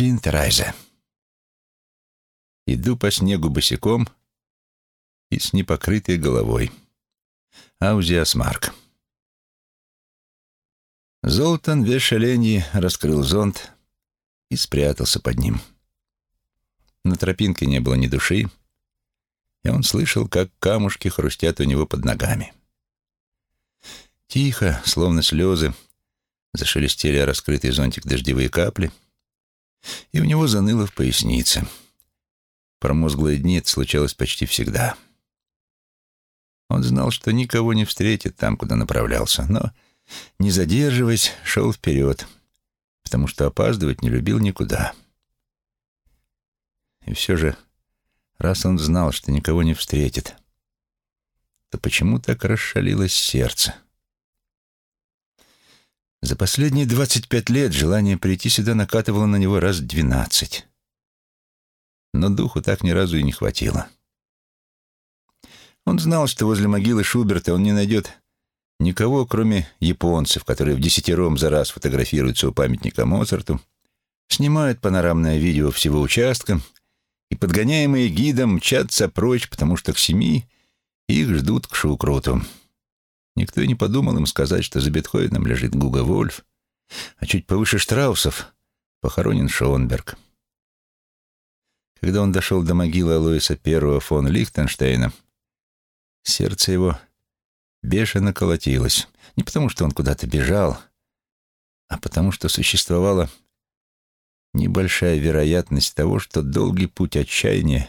Винтерайзе. Иду по снегу босиком и с непокрытой головой. Аузиасмарк. Золтан Вешаленьи раскрыл зонт и спрятался под ним. На тропинке не было ни души, и он слышал, как камушки хрустят у него под ногами. Тихо, словно слезы, зашелестели раскрытый зонтик дождевые капли, и у него заныло в пояснице. Промозглые дни это случалось почти всегда. Он знал, что никого не встретит там, куда направлялся, но, не задерживаясь, шел вперед, потому что опаздывать не любил никуда. И все же, раз он знал, что никого не встретит, то почему так расшалилось сердце? За последние двадцать пять лет желание прийти сюда накатывало на него раз двенадцать. Но духу так ни разу и не хватило. Он знал, что возле могилы Шуберта он не найдет никого, кроме японцев, которые в десятером за раз фотографируются у памятника Моцарту, снимают панорамное видео всего участка и, подгоняемые гидом, мчатся прочь, потому что к семи их ждут к Шукруту. Никто и не подумал им сказать, что за Бетховеном лежит Гуга Вольф, а чуть повыше Штраусов похоронен Шонберг. Когда он дошел до могилы Алоиса I фон Лихтенштейна, сердце его бешено колотилось. Не потому, что он куда-то бежал, а потому, что существовала небольшая вероятность того, что долгий путь отчаяния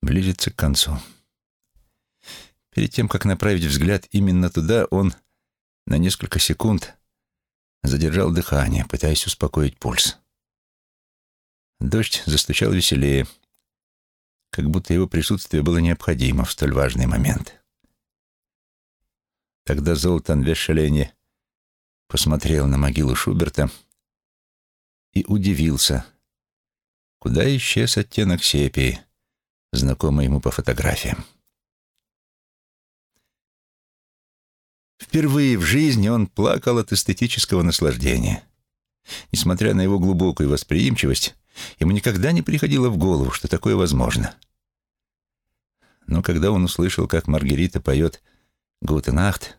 близится к концу. Перед тем, как направить взгляд именно туда, он на несколько секунд задержал дыхание, пытаясь успокоить пульс. Дождь застучал веселее, как будто его присутствие было необходимо в столь важный момент. Тогда Золтан Вешелени посмотрел на могилу Шуберта и удивился, куда исчез оттенок сепии, знакомый ему по фотографиям. Впервые в жизни он плакал от эстетического наслаждения. Несмотря на его глубокую восприимчивость, ему никогда не приходило в голову, что такое возможно. Но когда он услышал, как Маргарита поет «Гутенахт»,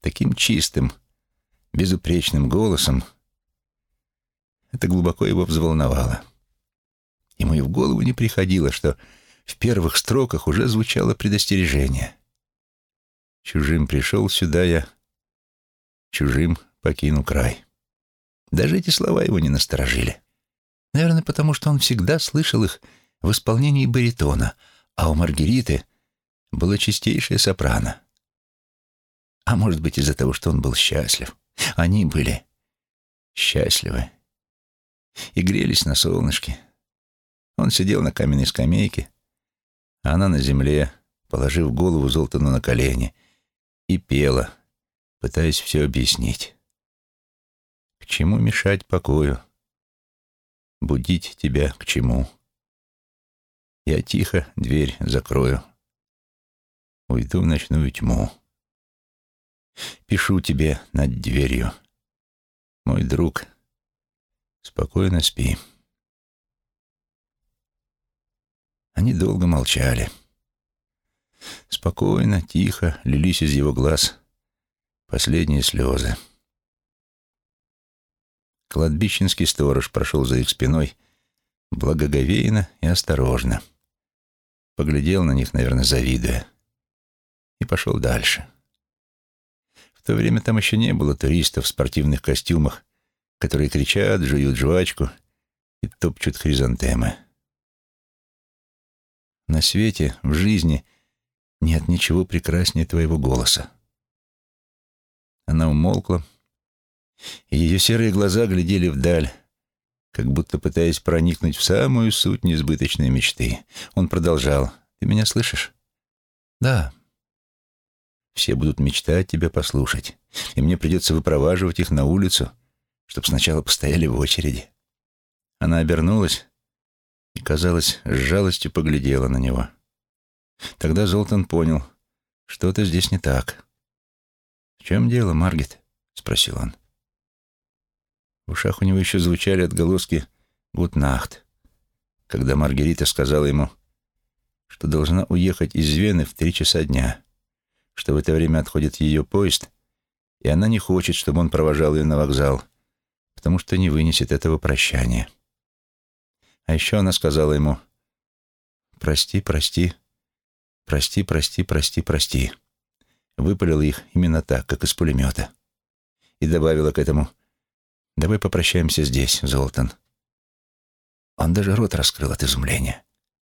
таким чистым, безупречным голосом, это глубоко его взволновало. Ему и в голову не приходило, что в первых строках уже звучало предостережение — Чужим пришел сюда я, чужим покину край. Даже эти слова его не насторожили. Наверное, потому что он всегда слышал их в исполнении баритона, а у Маргариты было чистейшее сопрано. А может быть, из-за того, что он был счастлив. Они были счастливы и грелись на солнышке. Он сидел на каменной скамейке, а она на земле, положив голову Золтану на колени, и пела, пытаясь все объяснить. К чему мешать покою? Будить тебя к чему? Я тихо дверь закрою. Уйду в ночную тьму. Пишу тебе над дверью. Мой друг, спокойно спи. Они долго молчали. Спокойно, тихо лились из его глаз последние слезы. Кладбищенский сторож прошел за их спиной благоговейно и осторожно. Поглядел на них, наверное, завидуя, и пошел дальше. В то время там еще не было туристов в спортивных костюмах, которые кричат, жуют жвачку и топчут хризантемы. На свете, в жизни нет ничего прекраснее твоего голоса. Она умолкла, и ее серые глаза глядели вдаль, как будто пытаясь проникнуть в самую суть несбыточной мечты. Он продолжал. «Ты меня слышишь?» «Да». «Все будут мечтать тебя послушать, и мне придется выпроваживать их на улицу, чтобы сначала постояли в очереди». Она обернулась и, казалось, с жалостью поглядела на него. Тогда Золтан понял, что-то здесь не так. «В чем дело, Маргет?» — спросил он. В ушах у него еще звучали отголоски «Гутнахт», когда Маргарита сказала ему, что должна уехать из Вены в три часа дня, что в это время отходит ее поезд, и она не хочет, чтобы он провожал ее на вокзал, потому что не вынесет этого прощания. А еще она сказала ему «Прости, прости, прости, прости, прости, прости». Выпалила их именно так, как из пулемета. И добавила к этому «Давай попрощаемся здесь, Золтан». Он даже рот раскрыл от изумления.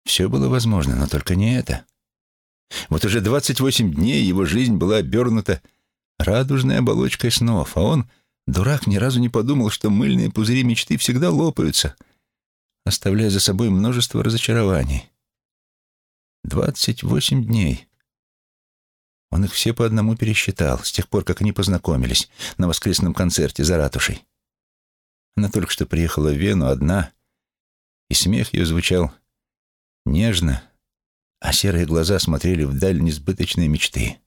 Все было возможно, но только не это. Вот уже 28 дней его жизнь была обернута радужной оболочкой снов, а он, дурак, ни разу не подумал, что мыльные пузыри мечты всегда лопаются, оставляя за собой множество разочарований. 28 дней. Он их все по одному пересчитал, с тех пор, как они познакомились на воскресном концерте за ратушей. Она только что приехала в Вену одна, и смех ее звучал нежно, а серые глаза смотрели вдаль несбыточной мечты.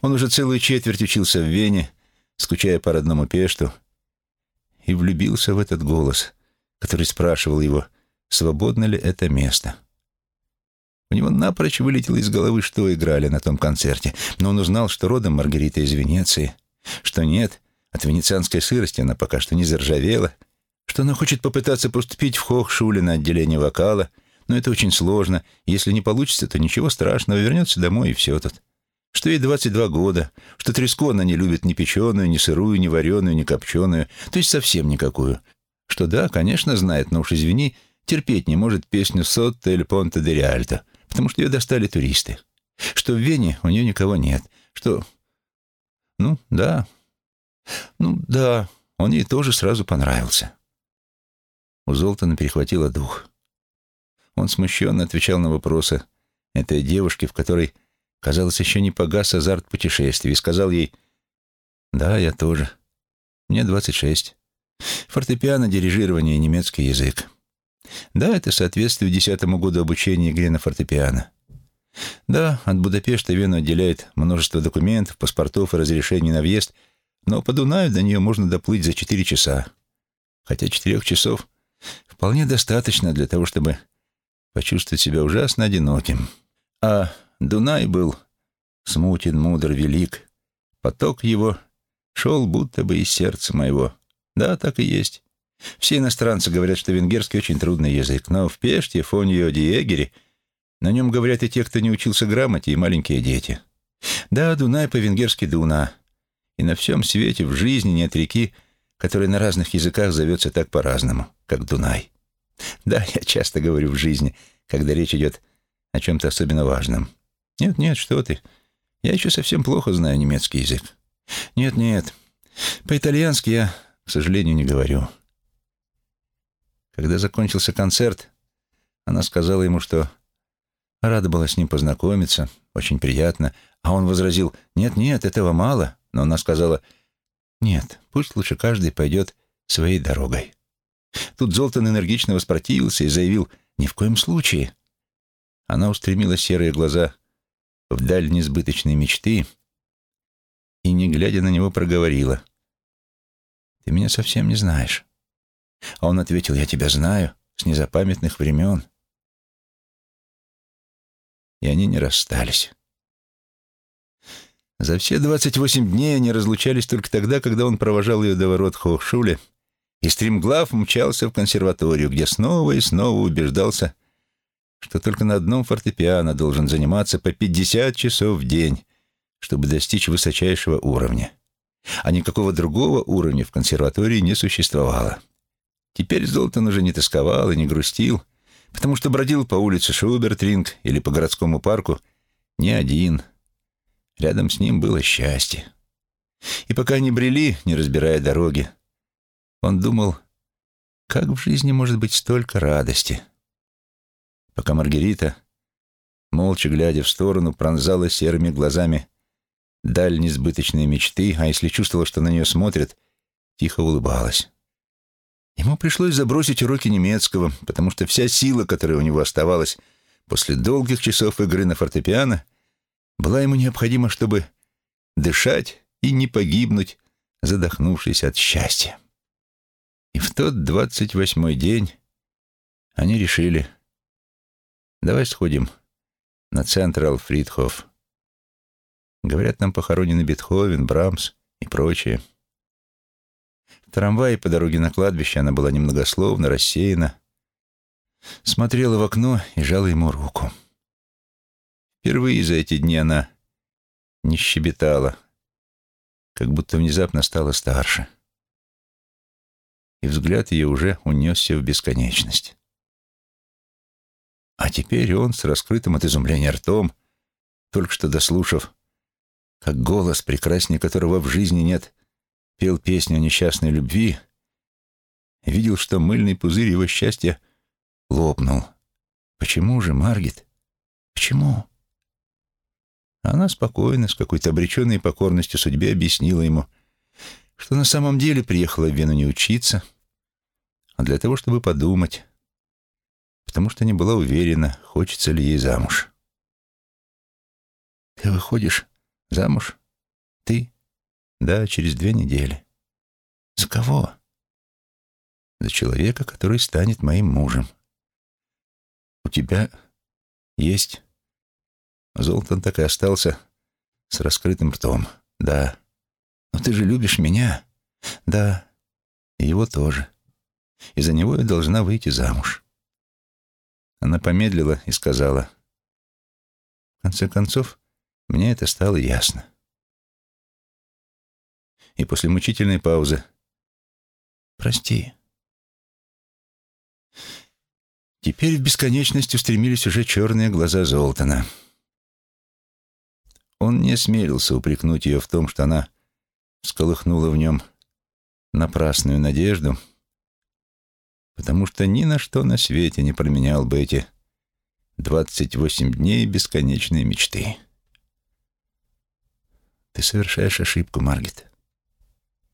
Он уже целую четверть учился в Вене, скучая по родному Пешту, и влюбился в этот голос, который спрашивал его, свободно ли это место. У него напрочь вылетело из головы, что играли на том концерте, но он узнал, что родом Маргарита из Венеции, что нет, от венецианской сырости она пока что не заржавела, что она хочет попытаться поступить в Хохшуле на отделение вокала, но это очень сложно, если не получится, то ничего страшного, вернется домой и все тут. Что ей 22 года, что треску она не любит ни печеную, ни сырую, ни вареную, ни копченую, то есть совсем никакую. Что да, конечно, знает, но уж извини, терпеть не может песню «Сотто или Понте де Риальто», потому что ее достали туристы. Что в Вене у нее никого нет. Что... Ну, да. Ну, да, он ей тоже сразу понравился. У Золтана перехватило дух. Он смущенно отвечал на вопросы этой девушки, в которой, казалось, еще не погас азарт путешествий, и сказал ей «Да, я тоже. Мне двадцать шесть. Фортепиано, дирижирование, немецкий язык. Да, это соответствует десятому году обучения игре на фортепиано. Да, от Будапешта Вену отделяет множество документов, паспортов и разрешений на въезд, но по Дунаю до нее можно доплыть за четыре часа. Хотя четырех часов вполне достаточно для того, чтобы почувствовать себя ужасно одиноким. А Дунай был смутен, мудр, велик. Поток его шел будто бы из сердца моего. Да, так и есть. Все иностранцы говорят, что венгерский очень трудный язык, но в Пеште, Фоньо, Диегере на нем говорят и те, кто не учился грамоте, и маленькие дети. Да, Дунай по-венгерски Дуна. И на всем свете, в жизни нет реки, которая на разных языках зовется так по-разному, как Дунай. Да, я часто говорю в жизни, когда речь идет о чем-то особенно важном. Нет, нет, что ты. Я еще совсем плохо знаю немецкий язык. Нет, нет. По-итальянски я, к сожалению, не говорю. Когда закончился концерт, она сказала ему, что рада была с ним познакомиться, очень приятно, а он возразил, «Нет-нет, этого мало», но она сказала, «Нет, пусть лучше каждый пойдет своей дорогой». Тут Золтан энергично воспротивился и заявил «Ни в коем случае». Она устремила серые глаза вдаль несбыточной мечты и, не глядя на него, проговорила «Ты меня совсем не знаешь». А он ответил «Я тебя знаю с незапамятных времен». И они не расстались. За все двадцать восемь дней они разлучались только тогда, когда он провожал ее до ворот Хохшуля и стремглав мчался в консерваторию, где снова и снова убеждался, что только на одном фортепиано должен заниматься по 50 часов в день, чтобы достичь высочайшего уровня. А никакого другого уровня в консерватории не существовало. Теперь Золтан уже не тосковал и не грустил, потому что бродил по улице Шубертринг или по городскому парку не один. Рядом с ним было счастье. И пока они брели, не разбирая дороги, он думал, как в жизни может быть столько радости. Пока Маргарита, молча глядя в сторону, пронзала серыми глазами даль несбыточной мечты, а если чувствовала, что на нее смотрят, тихо улыбалась. Ему пришлось забросить уроки немецкого, потому что вся сила, которая у него оставалась после долгих часов игры на фортепиано, была ему необходима, чтобы дышать и не погибнуть, задохнувшись от счастья. В тот двадцать восьмой день они решили, давай сходим на Централ Фридхоф. Говорят, там похоронены Бетховен, Брамс и прочее. Трамвае по дороге на кладбище она была немногословна, рассеяна, смотрела в окно и жала ему руку. Впервые за эти дни она не щебетала, как будто внезапно стала старше. И взгляд ее уже унесся в бесконечность. А теперь он, с раскрытым от изумления ртом, только что дослушав, как голос, прекраснее которого в жизни нет, пел песню о несчастной любви, видел, что мыльный пузырь его счастья лопнул. Почему же, Маргит? Почему? Она спокойно, с какой-то обреченной покорностью судьбе объяснила ему, что на самом деле приехала в Вену не учиться, а для того, чтобы подумать, потому что не была уверена, хочется ли ей замуж. «Ты выходишь замуж? Ты?» «Да, через две недели». «За кого?» «За человека, который станет моим мужем». «У тебя есть Золтан так и остался с раскрытым ртом. «Да». «Но ты же любишь меня?» «Да». И его тоже. И за него я должна выйти замуж. Она помедлила и сказала. В конце концов, мне это стало ясно. И после мучительной паузы. «Прости». Теперь в бесконечность устремились уже черные глаза Золтана. Он не осмелился упрекнуть ее в том, что она всколыхнула в нем напрасную надежду, потому что ни на что на свете не променял бы эти двадцать восемь дней бесконечной мечты. Ты совершаешь ошибку, Маргит.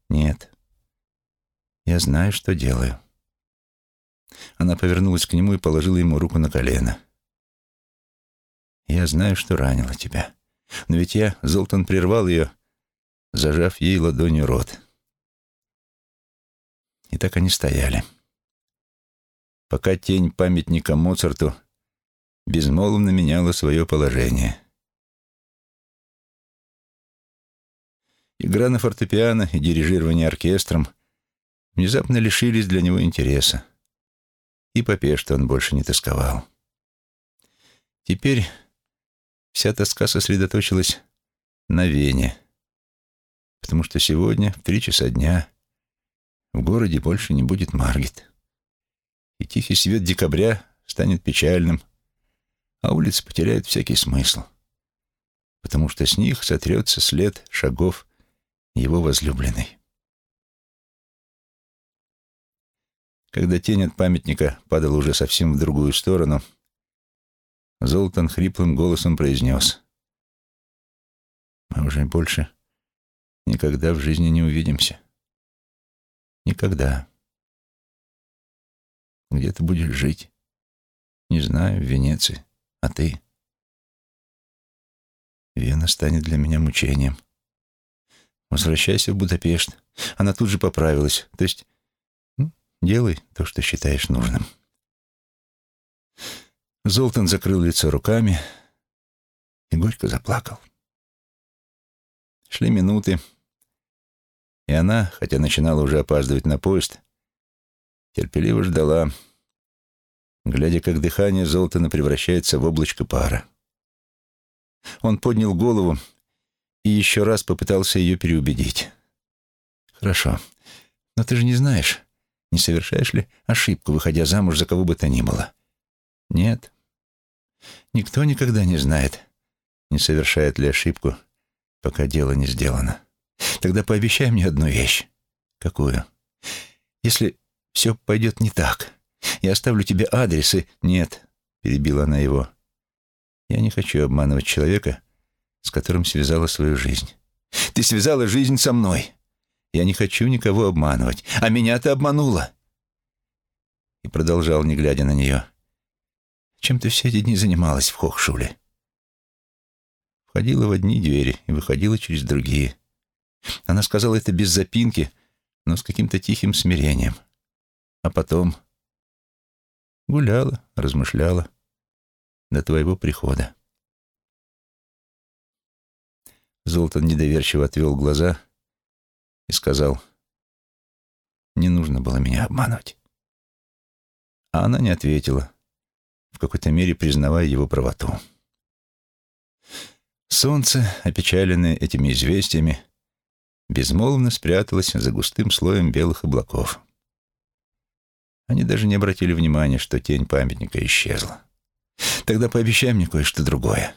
Нет. Я знаю, что делаю. Она повернулась к нему и положила ему руку на колено. Я знаю, что ранила тебя. Но ведь я, Золтан прервал ее, зажав ей ладонью рот. И так они стояли. Пока тень памятника Моцарту безмолвно меняла свое положение. Игра на фортепиано и дирижирование оркестром внезапно лишились для него интереса. И по Пеште он больше не тосковал. Теперь Вся тоска сосредоточилась на Вене, потому что сегодня в три часа дня в городе больше не будет Маргит. И тихий свет декабря станет печальным, а улицы потеряют всякий смысл, потому что с них сотрется след шагов его возлюбленной. Когда тень от памятника падала уже совсем в другую сторону — Золтан хриплым голосом произнес. «Мы уже больше никогда в жизни не увидимся. Никогда. Где ты будешь жить? Не знаю, в Венеции. А ты? Вена станет для меня мучением. Возвращайся в Будапешт. Она тут же поправилась. То есть, ну, делай то, что считаешь нужным». Золтан закрыл лицо руками и горько заплакал. Шли минуты, и она, хотя начинала уже опаздывать на поезд, терпеливо ждала, глядя, как дыхание Золтана превращается в облачко пара. Он поднял голову и еще раз попытался ее переубедить. «Хорошо, но ты же не знаешь, не совершаешь ли ошибку, выходя замуж за кого бы то ни было?» «Нет», Никто никогда не знает, не совершает ли ошибку, пока дело не сделано. Тогда пообещай мне одну вещь. Какую? Если все пойдет не так, я оставлю тебе адрес и... Нет, перебила она его. Я не хочу обманывать человека, с которым связала свою жизнь. Ты связала жизнь со мной. Я не хочу никого обманывать. А меня ты обманула. И продолжал, не глядя на нее. Чем ты все эти дни занималась в Хохшуле?» Входила в одни двери и выходила через другие. Она сказала это без запинки, но с каким-то тихим смирением. А потом гуляла, размышляла до твоего прихода. Золтан недоверчиво отвел глаза и сказал, «Не нужно было меня обманывать». А она не ответила, в какой-то мере признавая его правоту. Солнце, опечаленное этими известиями, безмолвно спряталось за густым слоем белых облаков. Они даже не обратили внимания, что тень памятника исчезла. «Тогда пообещай мне кое-что другое».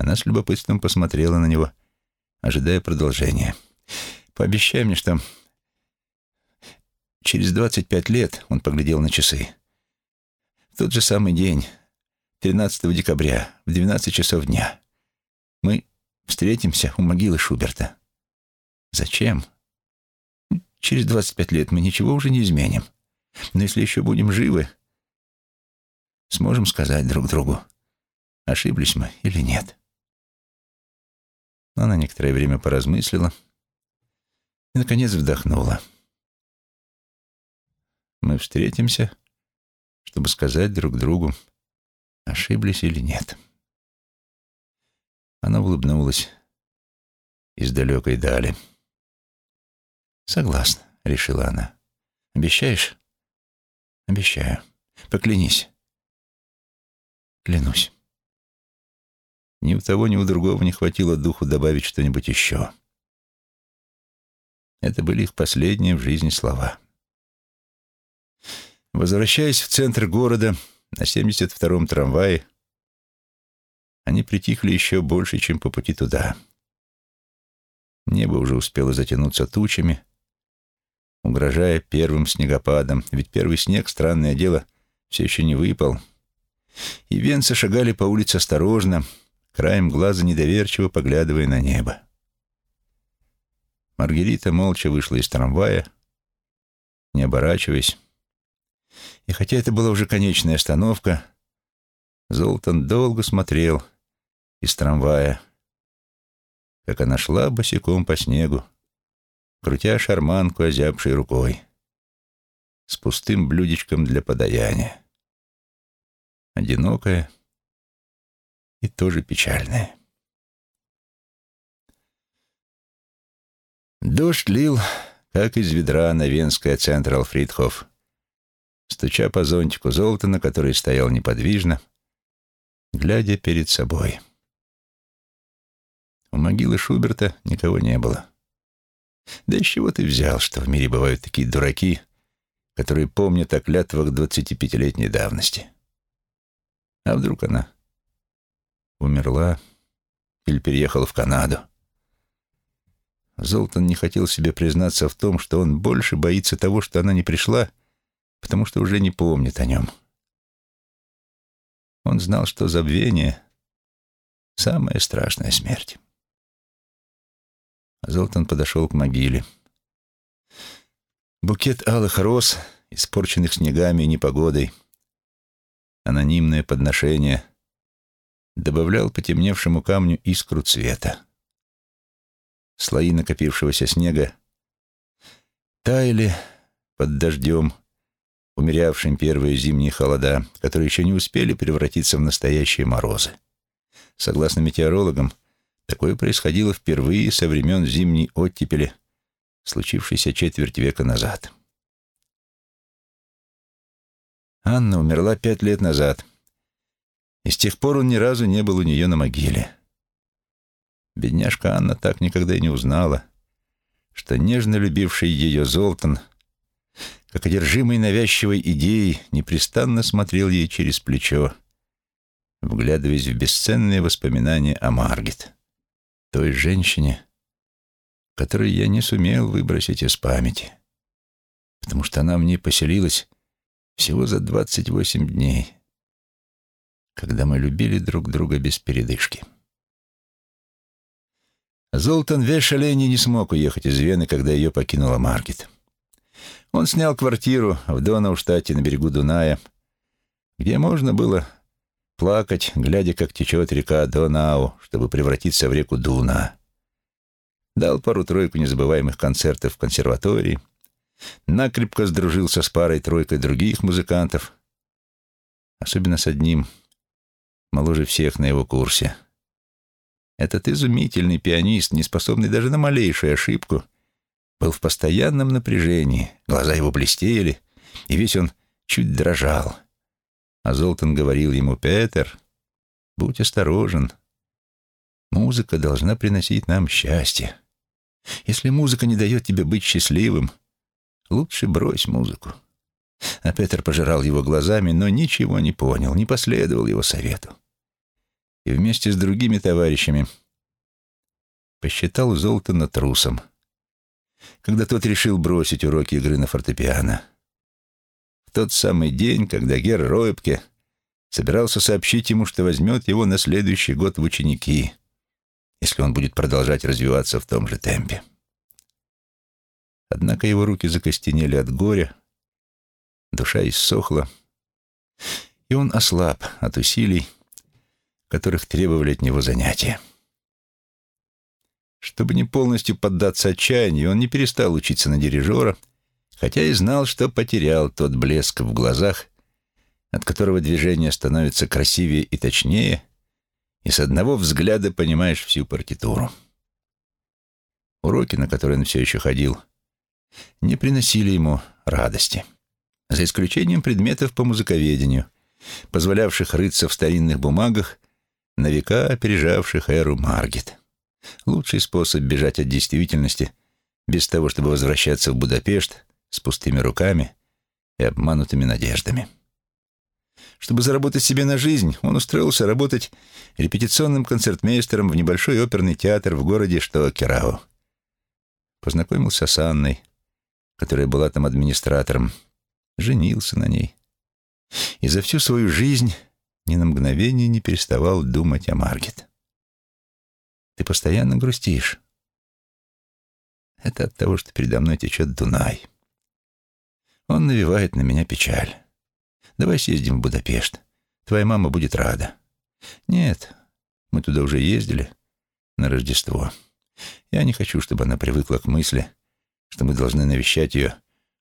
Она с любопытством посмотрела на него, ожидая продолжения. «Пообещай мне, что через двадцать пять лет он поглядел на часы. В тот же самый день, 13 декабря, в 12 часов дня, мы встретимся у могилы Шуберта. Зачем? Через 25 лет мы ничего уже не изменим. Но если еще будем живы, сможем сказать друг другу, ошиблись мы или нет. Она некоторое время поразмыслила и, наконец, вдохнула. Мы встретимся, чтобы сказать друг другу, ошиблись или нет. Она улыбнулась из далекой дали. «Согласна», — решила она. «Обещаешь?» «Обещаю. Поклянись». «Клянусь». Ни у того, ни у другого не хватило духу добавить что-нибудь еще. Это были их последние в жизни слова. Возвращаясь в центр города на 72-м трамвае, они притихли еще больше, чем по пути туда. Небо уже успело затянуться тучами, угрожая первым снегопадом, ведь первый снег, странное дело, все еще не выпал. И венцы шагали по улице осторожно, краем глаза недоверчиво поглядывая на небо. Маргарита молча вышла из трамвая, не оборачиваясь. И хотя это была уже конечная остановка, Золтан долго смотрел из трамвая, как она шла босиком по снегу, крутя шарманку озябшей рукой, с пустым блюдечком для подаяния. Одинокая и тоже печальная. Дождь лил, как из ведра на Венское Централ Фридхоф, стуча по зонтику Золотана, который стоял неподвижно, глядя перед собой. У могилы Шуберта никого не было. Да из чего ты взял, что в мире бывают такие дураки, которые помнят о клятвах двадцатипятилетней давности? А вдруг она умерла или переехала в Канаду? Золтан не хотел себе признаться в том, что он больше боится того, что она не пришла, потому что уже не помнит о нем. Он знал, что забвение — самая страшная смерть. Золтан подошел к могиле. Букет алых роз, испорченных снегами и непогодой, анонимное подношение, добавлял потемневшему камню искру цвета. Слои накопившегося снега таяли под дождем, умерявшим первые зимние холода, которые еще не успели превратиться в настоящие морозы. Согласно метеорологам, такое происходило впервые со времен зимней оттепели, случившейся четверть века назад. Анна умерла пять лет назад, и с тех пор он ни разу не был у нее на могиле. Бедняжка Анна так никогда и не узнала, что нежно любивший ее Золтан — как одержимый навязчивой идеей, непрестанно смотрел ей через плечо, вглядываясь в бесценные воспоминания о Маргет, той женщине, которую я не сумел выбросить из памяти, потому что она в ней поселилась всего за двадцать восемь дней, когда мы любили друг друга без передышки. Золтан Вешалени не смог уехать из Вены, когда ее покинула Маргет. Он снял квартиру в Донауштате на берегу Дуная, где можно было плакать, глядя, как течет река Донау, чтобы превратиться в реку Дуна. Дал пару-тройку незабываемых концертов в консерватории, накрепко сдружился с парой-тройкой других музыкантов, особенно с одним, моложе всех на его курсе. Этот изумительный пианист, не способный даже на малейшую ошибку, был в постоянном напряжении, глаза его блестели, и весь он чуть дрожал. А Золтан говорил ему, «Петер, будь осторожен. Музыка должна приносить нам счастье. Если музыка не дает тебе быть счастливым, лучше брось музыку». А Петр пожирал его глазами, но ничего не понял, не последовал его совету. И вместе с другими товарищами посчитал Золтана трусом, когда тот решил бросить уроки игры на фортепиано. В тот самый день, когда Гер Роепке собирался сообщить ему, что возьмет его на следующий год в ученики, если он будет продолжать развиваться в том же темпе. Однако его руки закостенели от горя, душа иссохла, и он ослаб от усилий, которых требовали от него занятия. Чтобы не полностью поддаться отчаянию, он не перестал учиться на дирижера, хотя и знал, что потерял тот блеск в глазах, от которого движение становится красивее и точнее, и с одного взгляда понимаешь всю партитуру. Уроки, на которые он все еще ходил, не приносили ему радости, за исключением предметов по музыковедению, позволявших рыться в старинных бумагах, на века опережавших эру Маргет. Лучший способ бежать от действительности без того, чтобы возвращаться в Будапешт с пустыми руками и обманутыми надеждами. Чтобы заработать себе на жизнь, он устроился работать репетиционным концертмейстером в небольшой оперный театр в городе Штоакерау. Познакомился с Анной, которая была там администратором, женился на ней. И за всю свою жизнь ни на мгновение не переставал думать о Маргет. Ты постоянно грустишь. Это от того, что передо мной течет Дунай. Он навевает на меня печаль. Давай съездим в Будапешт. Твоя мама будет рада. Нет, мы туда уже ездили на Рождество. Я не хочу, чтобы она привыкла к мысли, что мы должны навещать ее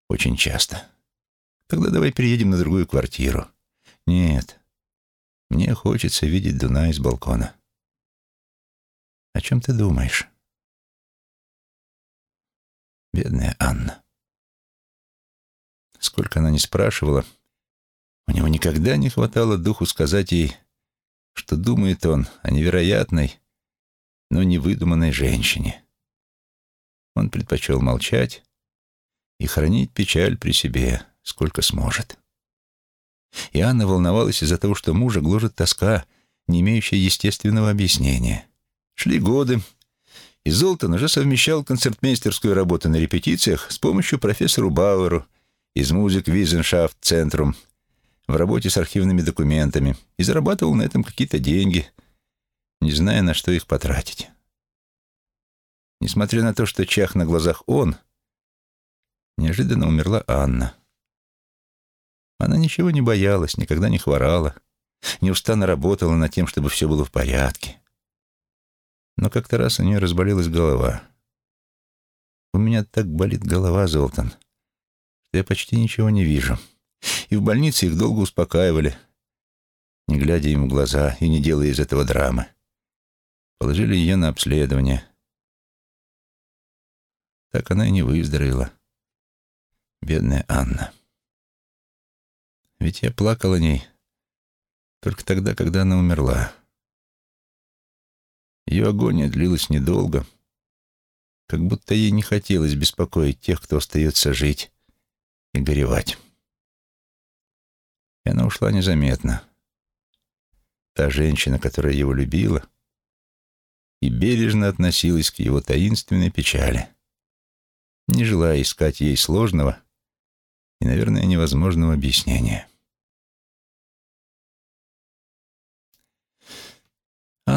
очень часто. Тогда давай переедем на другую квартиру. Нет, мне хочется видеть Дунай с балкона. О чем ты думаешь? Бедная Анна. Сколько она не спрашивала, у него никогда не хватало духу сказать ей, что думает он о невероятной, но невыдуманной женщине. Он предпочел молчать и хранить печаль при себе, сколько сможет. И Анна волновалась из-за того, что мужа гложет тоска, не имеющая естественного объяснения. Шли годы, и Золтан уже совмещал концертмейстерскую работу на репетициях с помощью профессору Бауэру из музык Визеншафт Центрум в работе с архивными документами и зарабатывал на этом какие-то деньги, не зная, на что их потратить. Несмотря на то, что чах на глазах он, неожиданно умерла Анна. Она ничего не боялась, никогда не хворала, неустанно работала над тем, чтобы все было в порядке. Но как-то раз у нее разболелась голова. У меня так болит голова, Золтан, что я почти ничего не вижу. И в больнице их долго успокаивали, не глядя им в глаза и не делая из этого драмы. Положили ее на обследование. Так она и не выздоровела. Бедная Анна. Ведь я плакал о ней только тогда, когда она умерла. Ее агония длилась недолго, как будто ей не хотелось беспокоить тех, кто остается жить и горевать. И она ушла незаметно. Та женщина, которая его любила и бережно относилась к его таинственной печали, не желая искать ей сложного и, наверное, невозможного объяснения.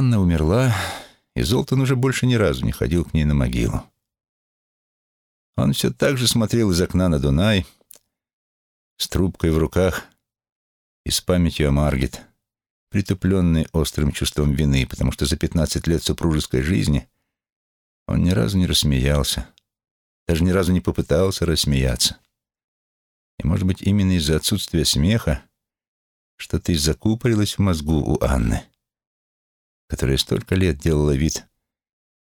Анна умерла, и Золтан уже больше ни разу не ходил к ней на могилу. Он все так же смотрел из окна на Дунай, с трубкой в руках и с памятью о Маргет, притупленный острым чувством вины, потому что за пятнадцать лет супружеской жизни он ни разу не рассмеялся, даже ни разу не попытался рассмеяться. И, может быть, именно из-за отсутствия смеха что-то и закупорилось в мозгу у Анны, которая столько лет делала вид,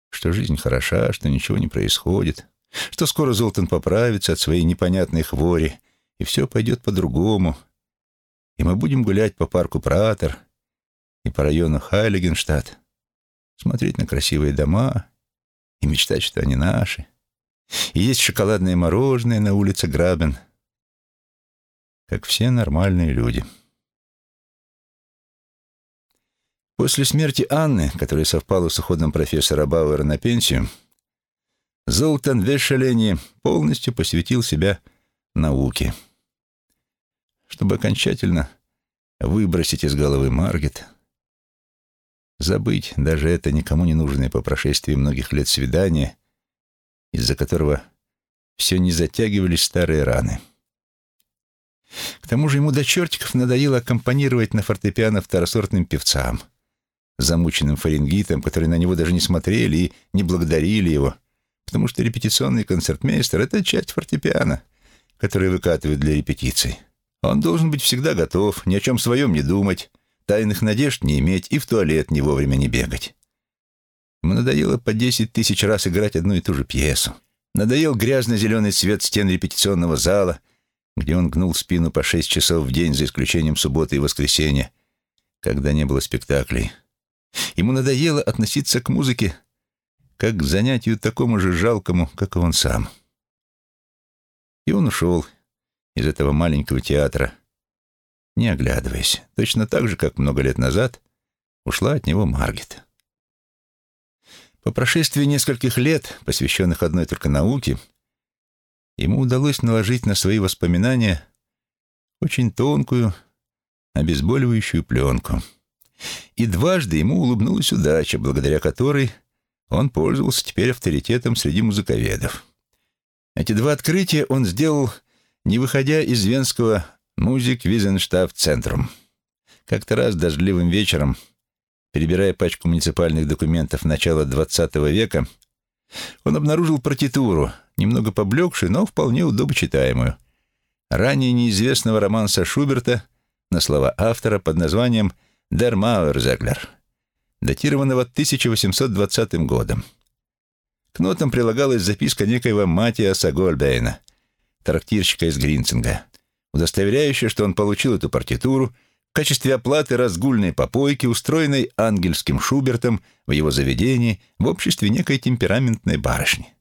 что жизнь хороша, что ничего не происходит, что скоро Золтан поправится от своей непонятной хвори, и все пойдет по-другому, и мы будем гулять по парку Пратер и по району Хайлигенштадт, смотреть на красивые дома и мечтать, что они наши, и есть шоколадное мороженое на улице Грабен, как все нормальные люди. После смерти Анны, которая совпала с уходом профессора Бауэра на пенсию, Золтан Вешелени полностью посвятил себя науке. Чтобы окончательно выбросить из головы Маргет, забыть даже это никому не нужное по прошествии многих лет свидания, из-за которого все не затягивались старые раны. К тому же ему до чертиков надоело аккомпанировать на фортепиано второсортным певцам — замученным фарингитом, которые на него даже не смотрели и не благодарили его, потому что репетиционный концертмейстер — это часть фортепиано, который выкатывают для репетиций. Он должен быть всегда готов, ни о чем своем не думать, тайных надежд не иметь и в туалет не вовремя не бегать. Ему надоело по десять тысяч раз играть одну и ту же пьесу. Надоел грязно-зеленый цвет стен репетиционного зала, где он гнул спину по шесть часов в день, за исключением субботы и воскресенья, когда не было спектаклей. Ему надоело относиться к музыке как к занятию такому же жалкому, как и он сам. И он ушел из этого маленького театра, не оглядываясь, точно так же, как много лет назад ушла от него Маргет. По прошествии нескольких лет, посвященных одной только науке, ему удалось наложить на свои воспоминания очень тонкую, обезболивающую пленку — и дважды ему улыбнулась удача, благодаря которой он пользовался теперь авторитетом среди музыковедов. Эти два открытия он сделал, не выходя из венского «Музик Визенштаб Центрум». Как-то раз дождливым вечером, перебирая пачку муниципальных документов начала XX века, он обнаружил партитуру, немного поблекшую, но вполне удобочитаемую, ранее неизвестного романса Шуберта на слова автора под названием «Связь» Дер Мауэрзеглер, датированного 1820 годом. К нотам прилагалась записка некоего Матиаса Гольбейна, трактирщика из Гринцинга, удостоверяющая, что он получил эту партитуру в качестве оплаты разгульной попойки, устроенной ангельским Шубертом в его заведении в обществе некой темпераментной барышни.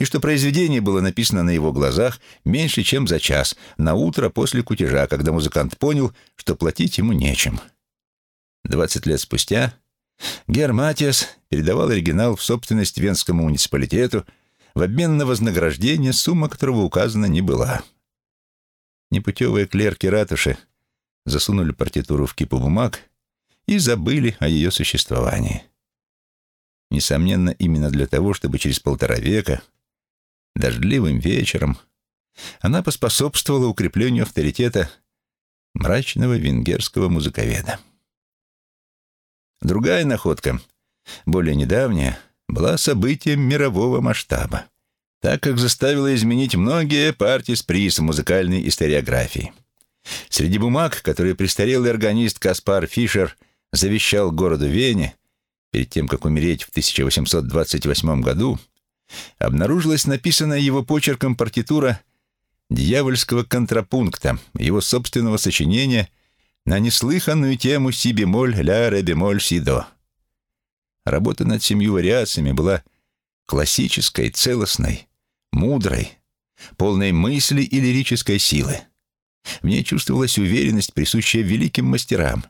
И что произведение было написано на его глазах меньше, чем за час, на утро после кутежа, когда музыкант понял, что платить ему нечем. Двадцать лет спустя Гер Матиас передавал оригинал в собственность Венскому муниципалитету в обмен на вознаграждение, сумма которого указана не была. Непутевые клерки ратуши засунули партитуру в кипу бумаг и забыли о ее существовании. Несомненно, именно для того, чтобы через полтора века, дождливым вечером, она поспособствовала укреплению авторитета мрачного венгерского музыковеда. Другая находка, более недавняя, была событием мирового масштаба, так как заставила изменить многие партии с приз музыкальной историографии. Среди бумаг, которые престарелый органист Каспар Фишер завещал городу Вене перед тем, как умереть в 1828 году, обнаружилась написанная его почерком партитура дьявольского контрапункта, его собственного сочинения на неслыханную тему си-бемоль, ля, ре-бемоль, си-до. Работа над семью вариациями была классической, целостной, мудрой, полной мысли и лирической силы. В ней чувствовалась уверенность, присущая великим мастерам,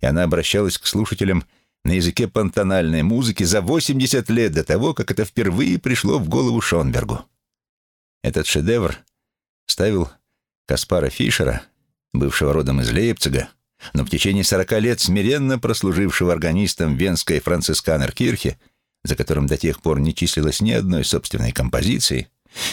и она обращалась к слушателям на языке пантональной музыки за 80 лет до того, как это впервые пришло в голову Шонбергу. Этот шедевр ставил Каспара Фишера, бывшего родом из Лейпцига, но в течение сорока лет смиренно прослужившего органистом Венской францисканер-кирхе, за которым до тех пор не числилось ни одной собственной композиции,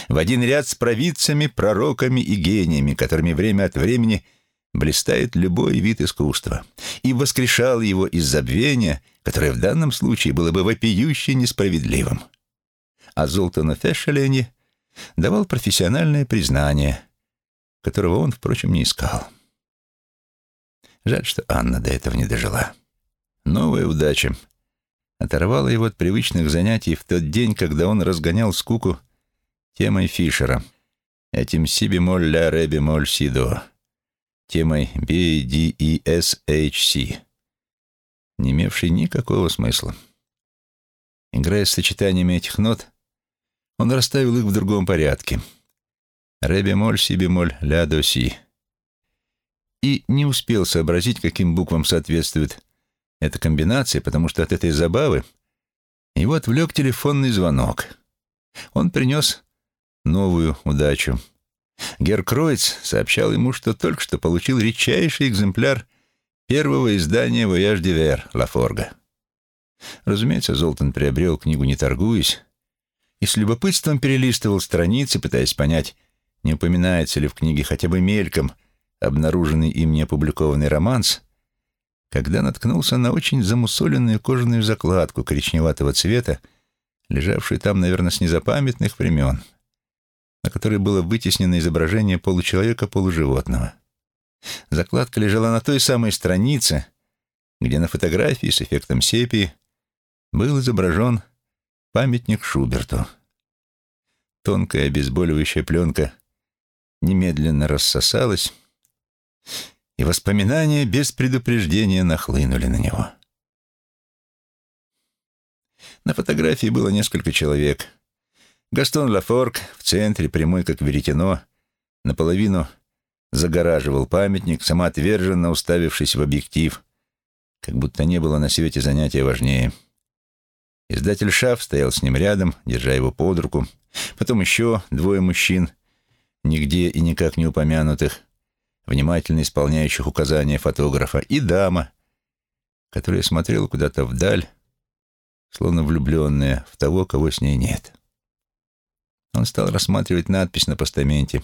в один ряд с провидцами, пророками и гениями, которыми время от времени блистает любой вид искусства, и воскрешал его из забвения, которое в данном случае было бы вопиюще несправедливым. А Золтану Фешелене давал профессиональное признание, которого он, впрочем, не искал. Жаль, что Анна до этого не дожила. Новая удача оторвала его от привычных занятий в тот день, когда он разгонял скуку темой Фишера, этим си бемоль ля ре бемоль си до, темой B, D, E, S, H, C, не имевшей никакого смысла. Играя с сочетаниями этих нот, он расставил их в другом порядке. Ре бемоль, си бемоль, ля до си. И не успел сообразить, каким буквам соответствует эта комбинация, потому что от этой забавы его отвлек телефонный звонок. Он принес новую удачу. Герр Кройц сообщал ему, что только что получил редчайший экземпляр первого издания «Voyage d'hiver» Лафорга. Разумеется, Золтан приобрел книгу, не торгуясь, и с любопытством перелистывал страницы, пытаясь понять, не упоминается ли в книге хотя бы мельком обнаруженный им неопубликованный романс, когда наткнулся на очень замусоленную кожаную закладку коричневатого цвета, лежавшую там, наверное, с незапамятных времен, на которой было вытеснено изображение получеловека-полуживотного. Закладка лежала на той самой странице, где на фотографии с эффектом сепии был изображен памятник Шуберту. Тонкая обезболивающая пленка немедленно рассосалась, и воспоминания без предупреждения нахлынули на него. На фотографии было несколько человек. Гастон Лафорг в центре, прямой как веретено, наполовину загораживал памятник, самоотверженно уставившись в объектив, как будто не было на свете занятия важнее. Издатель Шаф стоял с ним рядом, держа его под руку. Потом еще двое мужчин, нигде и никак не упомянутых, внимательно исполняющих указания фотографа, и дама, которая смотрела куда-то вдаль, словно влюбленная в того, кого с ней нет. Он стал рассматривать надпись на постаменте,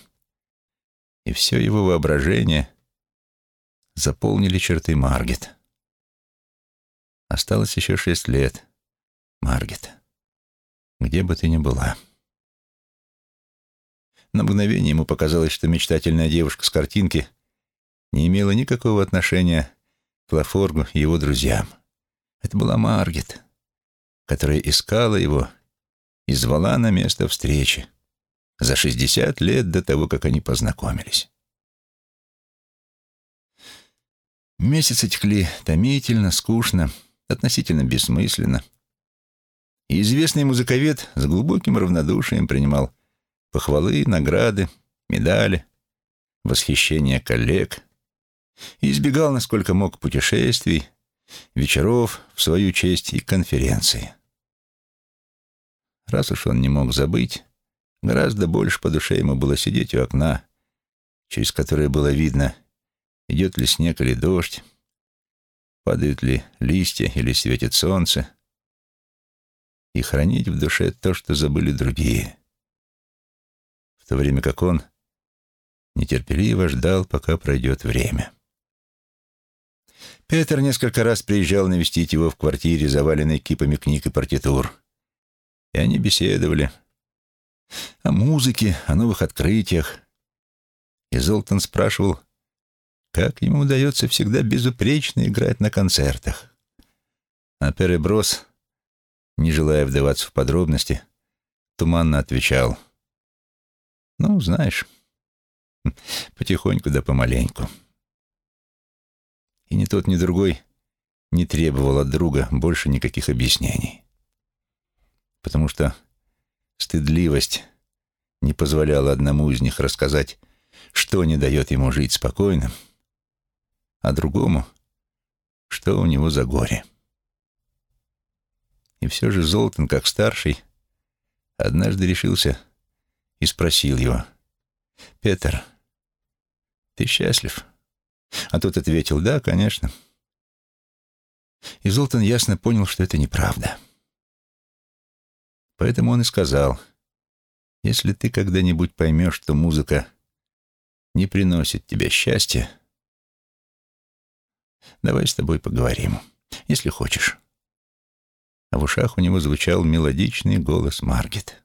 и все его воображение заполнили черты Маргет. Осталось еще шесть лет, Маргет, где бы ты ни была. На мгновение ему показалось, что мечтательная девушка с картинки не имела никакого отношения к Лафоргу и его друзьям. Это была Маргет, которая искала его и звала на место встречи за 60 лет до того, как они познакомились. Месяцы текли томительно, скучно, относительно бессмысленно. И известный музыковед с глубоким равнодушием принимал похвалы, награды, медали, восхищение коллег и избегал, насколько мог, путешествий, вечеров в свою честь и конференции. Раз уж он не мог забыть, гораздо больше по душе ему было сидеть у окна, через которое было видно, идет ли снег или дождь, падают ли листья или светит солнце, и хранить в душе то, что забыли другие — то время как он нетерпеливо ждал, пока пройдет время. Петр несколько раз приезжал навестить его в квартире, заваленной кипами книг и партитур. И они беседовали о музыке, о новых открытиях. И Золтан спрашивал, как ему удается всегда безупречно играть на концертах. А Переброс, не желая вдаваться в подробности, туманно отвечал — ну, знаешь, потихоньку да помаленьку. И ни тот, ни другой не требовал от друга больше никаких объяснений. Потому что стыдливость не позволяла одному из них рассказать, что не дает ему жить спокойно, а другому, что у него за горе. И все же Золтан, как старший, однажды решился и спросил его. «Петер, ты счастлив?» А тот ответил, «Да, конечно». И Золтан ясно понял, что это неправда. Поэтому он и сказал, «Если ты когда-нибудь поймешь, что музыка не приносит тебе счастья, давай с тобой поговорим, если хочешь». А в ушах у него звучал мелодичный голос Маргет.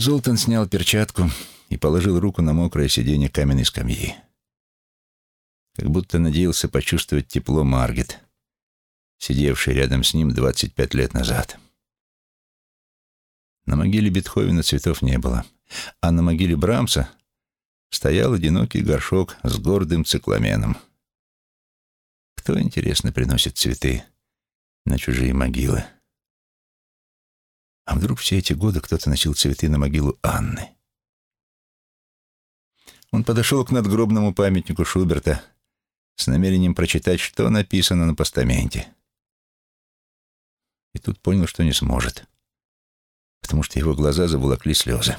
Золтан снял перчатку и положил руку на мокрое сиденье каменной скамьи. Как будто надеялся почувствовать тепло Маргет, сидевшей рядом с ним 25 лет назад. На могиле Бетховена цветов не было, а на могиле Брамса стоял одинокий горшок с гордым цикламеном. Кто, интересно, приносит цветы на чужие могилы? А вдруг все эти годы кто-то носил цветы на могилу Анны? Он подошел к надгробному памятнику Шуберта с намерением прочитать, что написано на постаменте. И тут понял, что не сможет потому что его глаза заволокли слезы.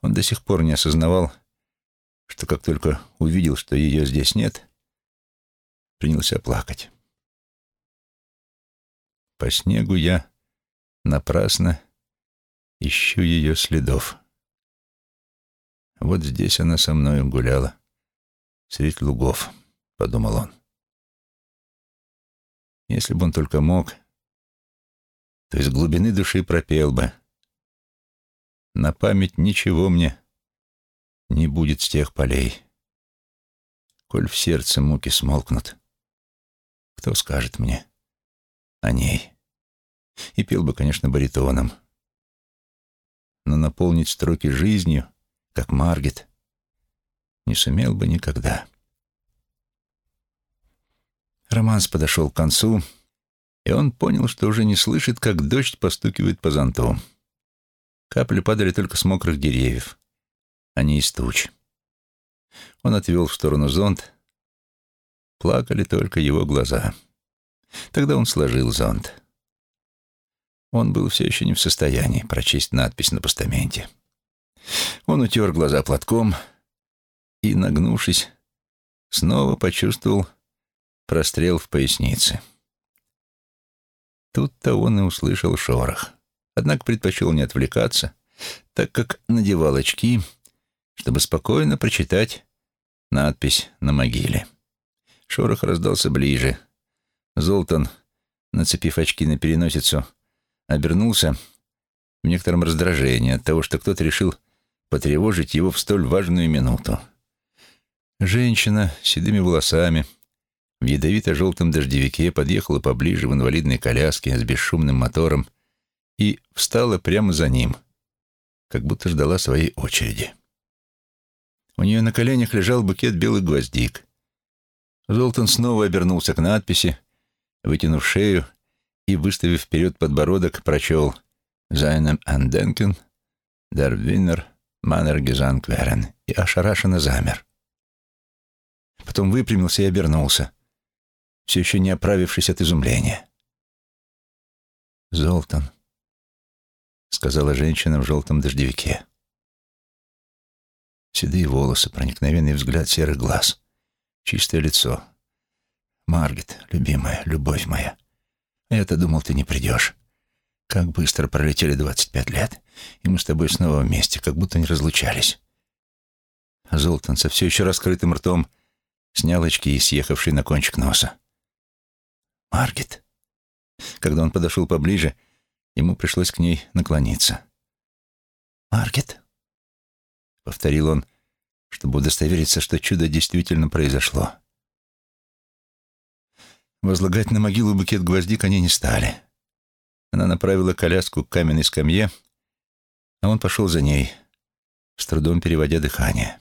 Он до сих пор не осознавал, что как только увидел, что ее здесь нет, принялся плакать. По снегу я напрасно ищу ее следов. Вот здесь она со мною гуляла, средь лугов, — подумал он. Если бы он только мог, то из глубины души пропел бы. На память ничего мне не будет с тех полей. Коль в сердце муки смолкнут, кто скажет мне о ней? И пел бы, конечно, баритоном. Но наполнить строки жизнью, как Маргет, не сумел бы никогда. Романс подошел к концу, и он понял, что уже не слышит, как дождь постукивает по зонту. Капли падали только с мокрых деревьев, а не из туч. Он отвел в сторону зонт. Плакали только его глаза. Тогда он сложил зонт. Он был все еще не в состоянии прочесть надпись на постаменте. Он утер глаза платком и, нагнувшись, снова почувствовал прострел в пояснице. Тут-то он и услышал шорох. Однако предпочел не отвлекаться, так как надевал очки, чтобы спокойно прочитать надпись на могиле. Шорох раздался ближе. Золтан, нацепив очки на переносицу, обернулся в некотором раздражении от того, что кто-то решил потревожить его в столь важную минуту. Женщина с седыми волосами — в ядовито-желтом дождевике подъехала поближе в инвалидной коляске с бесшумным мотором и встала прямо за ним, как будто ждала своей очереди. У нее на коленях лежал букет белых гвоздик. Золтан снова обернулся к надписи, вытянув шею и, выставив вперед подбородок, прочел «Зайнем Анденкен, Wiener Маннер Гезанкверен» и ошарашенно замер. Потом выпрямился и обернулся все еще не оправившись от изумления. «Золтан», — сказала женщина в желтом дождевике. Седые волосы, проникновенный взгляд серых глаз, чистое лицо. «Маргет, любимая, любовь моя, я-то думал, ты не придешь. Как быстро пролетели двадцать пять лет, и мы с тобой снова вместе, как будто не разлучались». Золтан со все еще раскрытым ртом снял очки, съехавшие на кончик носа. «Маргет». Когда он подошел поближе, ему пришлось к ней наклониться. «Маргет», — повторил он, чтобы удостовериться, что чудо действительно произошло. Возлагать на могилу букет гвоздик они не стали. Она направила коляску к каменной скамье, а он пошел за ней, с трудом переводя дыхание.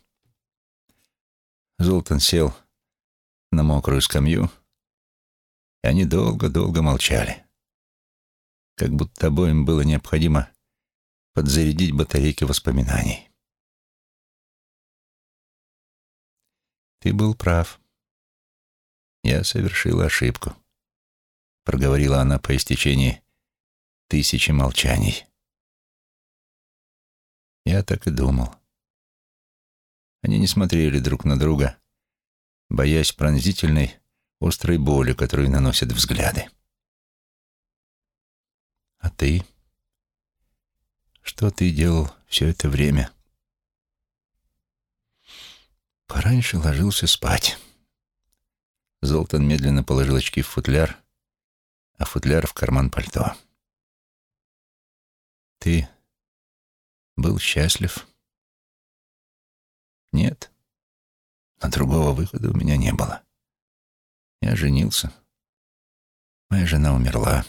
Золтан сел на мокрую скамью, и они долго-долго молчали. Как будто обоим было необходимо подзарядить батарейки воспоминаний. «Ты был прав. Я совершила ошибку», — проговорила она по истечении тысячи молчаний. Я так и думал. Они не смотрели друг на друга, боясь пронзительной, острой боли, которую наносят взгляды. А ты? Что ты делал все это время? Пораньше ложился спать. Золтан медленно положил очки в футляр, а футляр в карман пальто. Ты был счастлив? Нет. Но другого выхода у меня не было. Я женился. Моя жена умерла.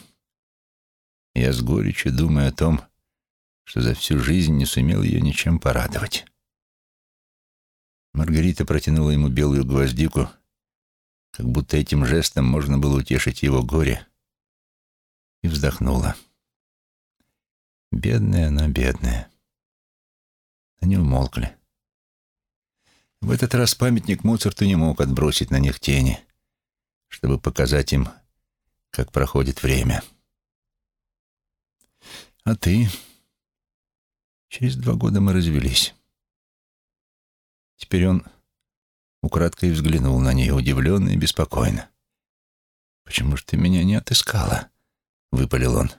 Я с горечью думаю о том, что за всю жизнь не сумел ее ничем порадовать. Маргарита протянула ему белую гвоздику, как будто этим жестом можно было утешить его горе, и вздохнула. Бедная она, бедная. Они умолкли. В этот раз памятник Моцарту не мог отбросить на них тени, чтобы показать им, как проходит время. А ты? Через два года мы развелись. Теперь он украдкой взглянул на нее, удивленно и беспокойно. «Почему же ты меня не отыскала?» — выпалил он.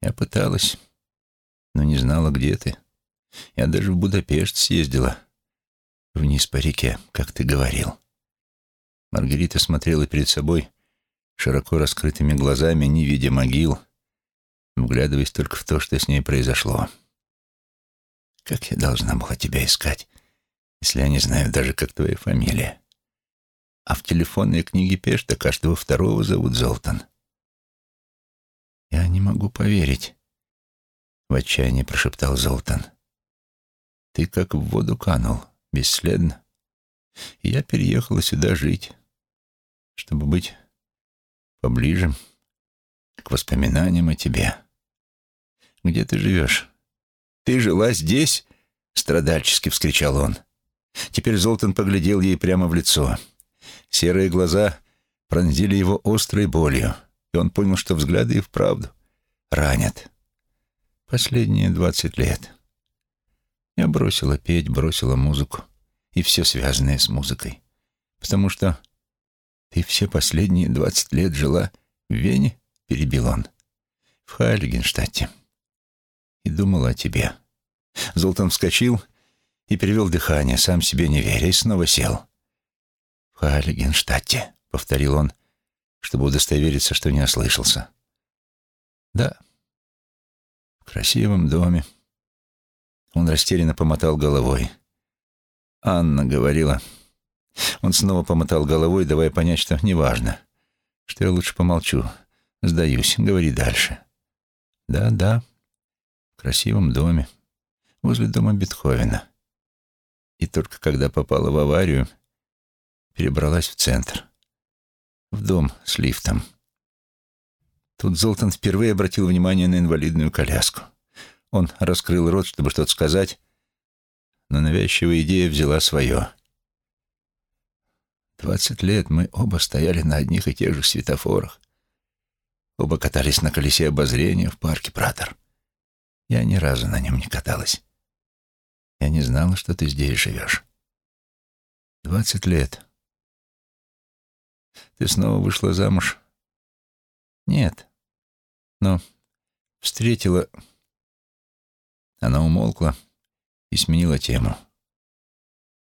«Я пыталась, но не знала, где ты. Я даже в Будапешт съездила. Вниз по реке, как ты говорил». Маргарита смотрела перед собой широко раскрытыми глазами, не видя могил, вглядываясь только в то, что с ней произошло. «Как я должна была тебя искать, если я не знаю даже, как твоя фамилия? А в телефонной книге Пешта каждого второго зовут Золтан». «Я не могу поверить», — в отчаянии прошептал Золтан. «Ты как в воду канул, бесследно. Я переехала сюда жить, чтобы быть поближе к воспоминаниям о тебе. Где ты живешь? Ты жила здесь? Страдальчески вскричал он. Теперь Золтан поглядел ей прямо в лицо. Серые глаза пронзили его острой болью, и он понял, что взгляды и вправду ранят. Последние двадцать лет. Я бросила петь, бросила музыку и все связанное с музыкой. Потому что ты все последние двадцать лет жила в Вене, перебил он, в Хайлигенштадте, и думала о тебе. Золтан вскочил и перевел дыхание, сам себе не веря, и снова сел. «В Хайлигенштадте», — повторил он, чтобы удостовериться, что не ослышался. «Да, в красивом доме». Он растерянно помотал головой. Анна говорила, он снова помотал головой, давая понять, что неважно, что я лучше помолчу, сдаюсь, говори дальше. Да, да, в красивом доме, возле дома Бетховена. И только когда попала в аварию, перебралась в центр, в дом с лифтом. Тут Золтан впервые обратил внимание на инвалидную коляску. Он раскрыл рот, чтобы что-то сказать, но навязчивая идея взяла свое. Двадцать лет мы оба стояли на одних и тех же светофорах. Оба катались на колесе обозрения в парке Пратер. Я ни разу на нем не каталась. Я не знала, что ты здесь живешь. Двадцать лет. Ты снова вышла замуж? Нет. Но встретила... Она умолкла и сменила тему.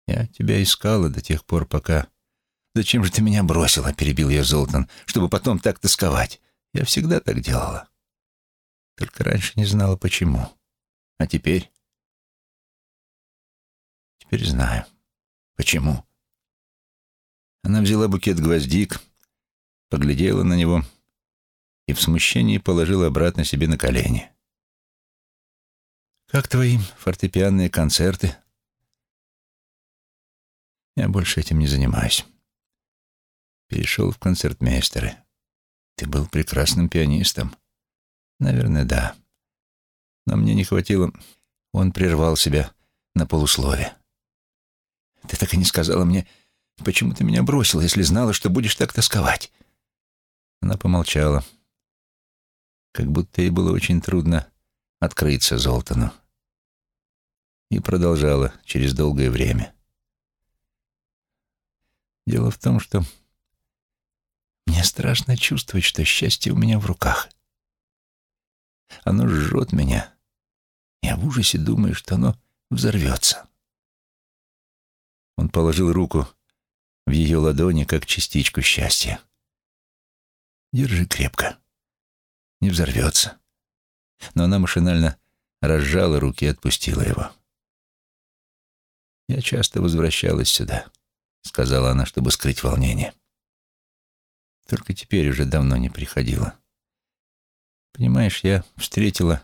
Я тебя искала до тех пор, пока «Зачем же ты меня бросила?» — перебил я Золтан. «Чтобы потом так тосковать. Я всегда так делала. Только раньше не знала, почему. А теперь...» «Теперь знаю. Почему?» Она взяла букет гвоздик, поглядела на него и в смущении положила обратно себе на колени. «Как твои фортепианные концерты?» «Я больше этим не занимаюсь» перешел в концертмейстеры. Ты был прекрасным пианистом. Наверное, да. Но мне не хватило... Он прервал себя на полуслове. Ты так и не сказала мне, почему ты меня бросила, если знала, что будешь так тосковать. Она помолчала. Как будто ей было очень трудно открыться Золтану. И продолжала через долгое время. Дело в том, что мне страшно чувствовать, что счастье у меня в руках. Оно жжет меня. Я в ужасе думаю, что оно взорвется. Он положил руку в ее ладони, как частичку счастья. Держи крепко. Не взорвется. Но она машинально разжала руки и отпустила его. «Я часто возвращалась сюда», — сказала она, чтобы скрыть волнение. Только теперь уже давно не приходила. Понимаешь, я встретила,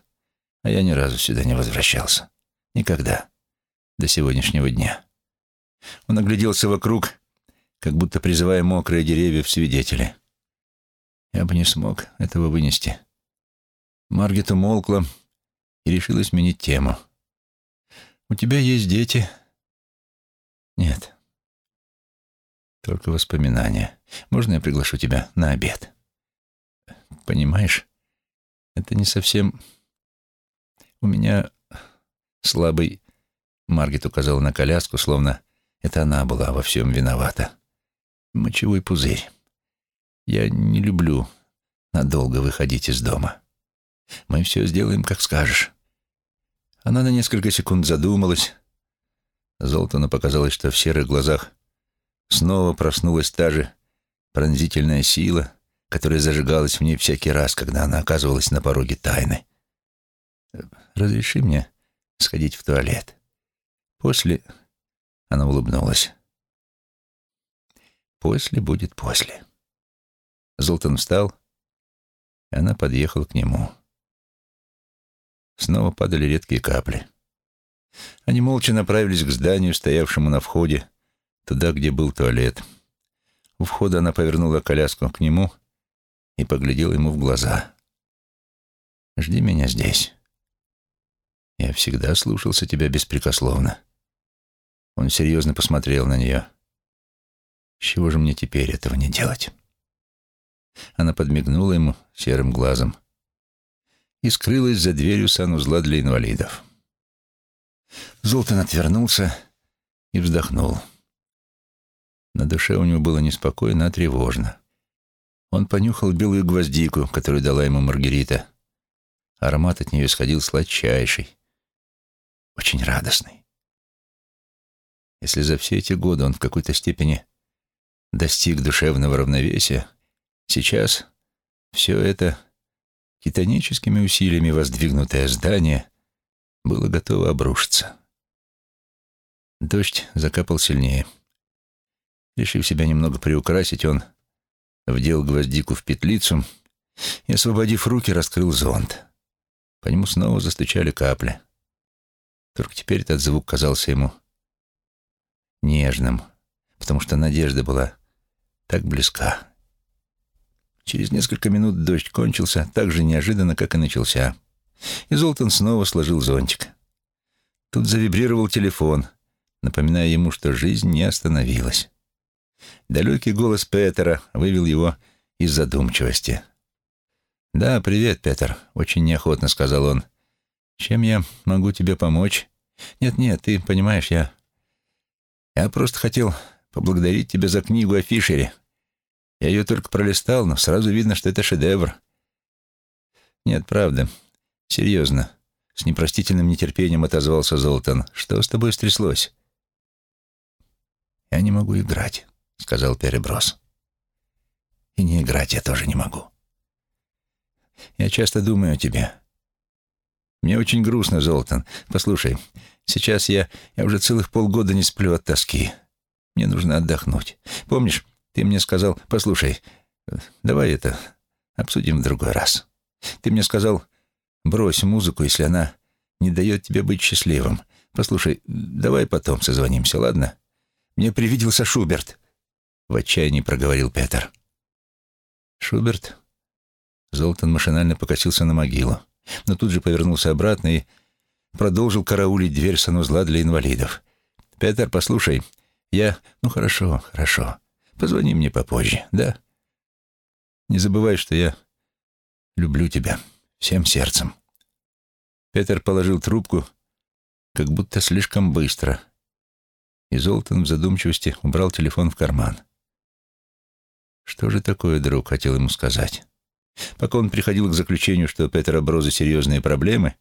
а я ни разу сюда не возвращался. Никогда. До сегодняшнего дня. Он огляделся вокруг, как будто призывая мокрые деревья в свидетели. Я бы не смог этого вынести. Маргет умолкла и решила сменить тему. «У тебя есть дети?» Нет. Только воспоминания. Можно я приглашу тебя на обед? Понимаешь, это не совсем... У меня слабый... Маргит указала на коляску, словно это она была во всем виновата. Мочевой пузырь. Я не люблю надолго выходить из дома. Мы все сделаем, как скажешь. Она на несколько секунд задумалась, Золтану показалось, что в серых глазах снова проснулась та же пронзительная сила, которая зажигалась в ней всякий раз, когда она оказывалась на пороге тайны. «Разреши мне сходить в туалет. После...» — она улыбнулась. «После будет после». Золтан встал, и она подъехала к нему. Снова падали редкие капли. Они молча направились к зданию, стоявшему на входе, туда, где был туалет. У входа она повернула коляску к нему и поглядела ему в глаза. «Жди меня здесь. Я всегда слушался тебя беспрекословно». Он серьезно посмотрел на нее. «С чего же мне теперь этого не делать?» Она подмигнула ему серым глазом и скрылась за дверью санузла для инвалидов. Золтан отвернулся и вздохнул. На душе у него было неспокойно, а тревожно. Он понюхал белую гвоздику, которую дала ему Маргарита. Аромат от нее исходил сладчайший, очень радостный. Если за все эти годы он в какой-то степени достиг душевного равновесия, сейчас все это титаническими усилиями воздвигнутое здание было готово обрушиться. Дождь закапал сильнее. Решив себя немного приукрасить, он вдел гвоздику в петлицу и, освободив руки, раскрыл зонт. По нему снова застучали капли. Только теперь этот звук казался ему нежным, потому что надежда была так близка. Через несколько минут дождь кончился так же неожиданно, как и начался. И Золтан снова сложил зонтик. Тут завибрировал телефон, напоминая ему, что жизнь не остановилась. Далекий голос Петера вывел его из задумчивости. «Да, привет, Петер», — очень неохотно сказал он. «Чем я могу тебе помочь?» «Нет-нет, ты понимаешь, я... Я просто хотел поблагодарить тебя за книгу о Фишере. Я ее только пролистал, но сразу видно, что это шедевр. Нет, правда, «Серьезно», — с непростительным нетерпением отозвался Золтан. «Что с тобой стряслось?» «Я не могу играть», — сказал Переброс. «И не играть я тоже не могу. Я часто думаю о тебе. Мне очень грустно, Золтан. Послушай, сейчас я, я уже целых полгода не сплю от тоски. Мне нужно отдохнуть. Помнишь, ты мне сказал, послушай, давай это обсудим в другой раз. Ты мне сказал, Брось музыку, если она не дает тебе быть счастливым. Послушай, давай потом созвонимся, ладно? Мне привиделся Шуберт. В отчаянии проговорил Петер. Шуберт? Золтан машинально покосился на могилу, но тут же повернулся обратно и продолжил караулить дверь санузла для инвалидов. «Петер, послушай, я... Ну, хорошо, хорошо. Позвони мне попозже, да? Не забывай, что я люблю тебя» всем сердцем. Петер положил трубку, как будто слишком быстро, и Золтан в задумчивости убрал телефон в карман. Что же такое друг хотел ему сказать? Пока он приходил к заключению, что у Петера Броза серьезные проблемы,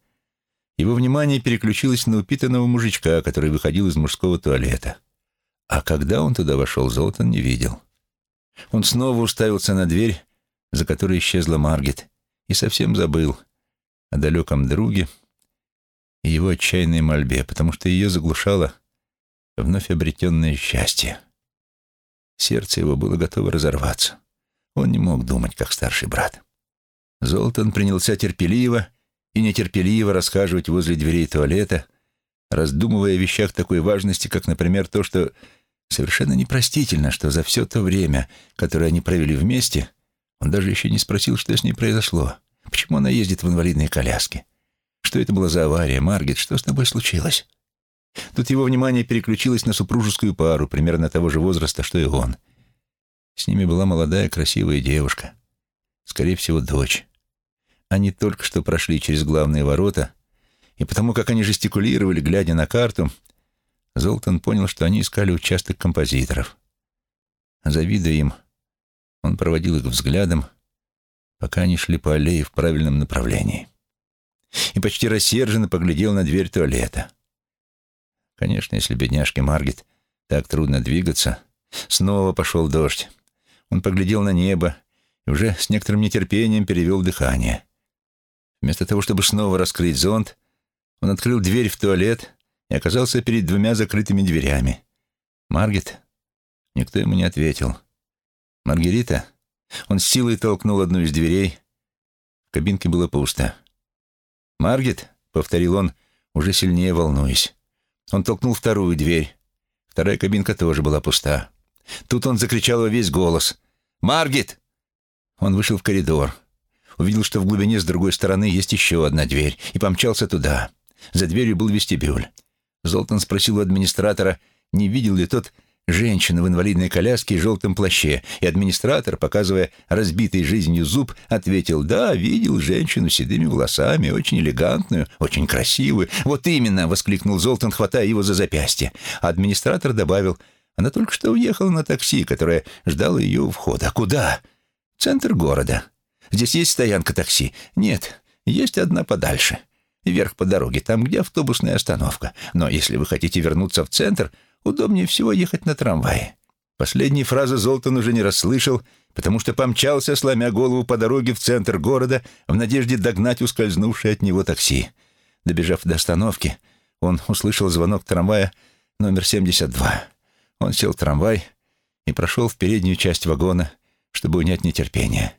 его внимание переключилось на упитанного мужичка, который выходил из мужского туалета. А когда он туда вошел, Золтан не видел. Он снова уставился на дверь, за которой исчезла Маргет, и совсем забыл о далеком друге и его отчаянной мольбе, потому что ее заглушало вновь обретенное счастье. Сердце его было готово разорваться. Он не мог думать, как старший брат. Золтан принялся терпеливо и нетерпеливо расхаживать возле дверей туалета, раздумывая о вещах такой важности, как, например, то, что совершенно непростительно, что за все то время, которое они провели вместе, он даже еще не спросил, что с ней произошло, почему она ездит в инвалидной коляске. Что это была за авария, Маргет, что с тобой случилось? Тут его внимание переключилось на супружескую пару, примерно того же возраста, что и он. С ними была молодая красивая девушка, скорее всего, дочь. Они только что прошли через главные ворота, и потому как они жестикулировали, глядя на карту, Золтан понял, что они искали участок композиторов. Завидуя им, он проводил их взглядом, пока они шли по аллее в правильном направлении. И почти рассерженно поглядел на дверь туалета. Конечно, если бедняжке Маргет так трудно двигаться, снова пошел дождь. Он поглядел на небо и уже с некоторым нетерпением перевел дыхание. Вместо того, чтобы снова раскрыть зонт, он открыл дверь в туалет и оказался перед двумя закрытыми дверями. Маргет? Никто ему не ответил. Маргарита? Он с силой толкнул одну из дверей. В кабинке было пусто. «Маргет?» — повторил он, уже сильнее волнуясь. Он толкнул вторую дверь. Вторая кабинка тоже была пуста. Тут он закричал во весь голос. «Маргет!» Он вышел в коридор. Увидел, что в глубине с другой стороны есть еще одна дверь, и помчался туда. За дверью был вестибюль. Золтан спросил у администратора, не видел ли тот женщину в инвалидной коляске и желтом плаще, и администратор, показывая разбитый жизнью зуб, ответил «Да, видел женщину с седыми волосами, очень элегантную, очень красивую». «Вот именно!» — воскликнул Золтан, хватая его за запястье. А администратор добавил «Она только что уехала на такси, которое ждало ее у входа. Куда?» «Центр города. Здесь есть стоянка такси?» «Нет, есть одна подальше. Вверх по дороге, там, где автобусная остановка. Но если вы хотите вернуться в центр, удобнее всего ехать на трамвае». Последней фразы Золтан уже не расслышал, потому что помчался, сломя голову по дороге в центр города в надежде догнать ускользнувшее от него такси. Добежав до остановки, он услышал звонок трамвая номер 72. Он сел в трамвай и прошел в переднюю часть вагона, чтобы унять нетерпение.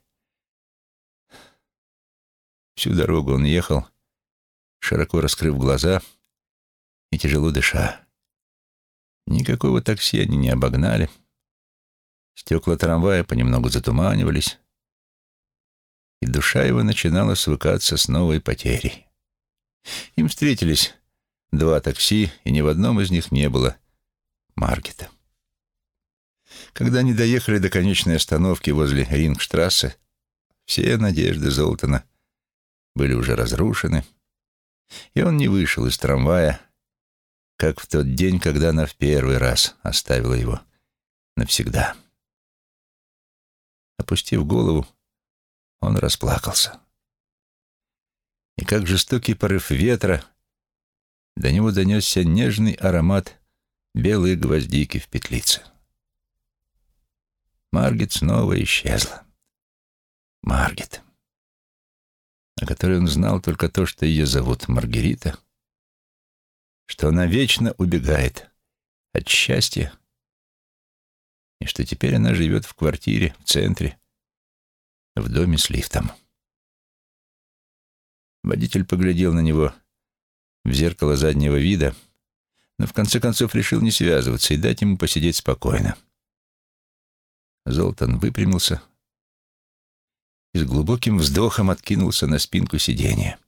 Всю дорогу он ехал, широко раскрыв глаза и тяжело дыша. Никакого такси они не обогнали. Стекла трамвая понемногу затуманивались, и душа его начинала свыкаться с новой потерей. Им встретились два такси, и ни в одном из них не было Маркета. Когда они доехали до конечной остановки возле Рингштрассе, все надежды Золтана были уже разрушены, и он не вышел из трамвая, как в тот день, когда она в первый раз оставила его навсегда. Опустив голову, он расплакался. И как жестокий порыв ветра, до него донесся нежный аромат белой гвоздики в петлице. Маргет снова исчезла. Маргет, о которой он знал только то, что ее зовут Маргарита — что она вечно убегает от счастья, и что теперь она живет в квартире в центре, в доме с лифтом. Водитель поглядел на него в зеркало заднего вида, но в конце концов решил не связываться и дать ему посидеть спокойно. Золтан выпрямился и с глубоким вздохом откинулся на спинку сиденья.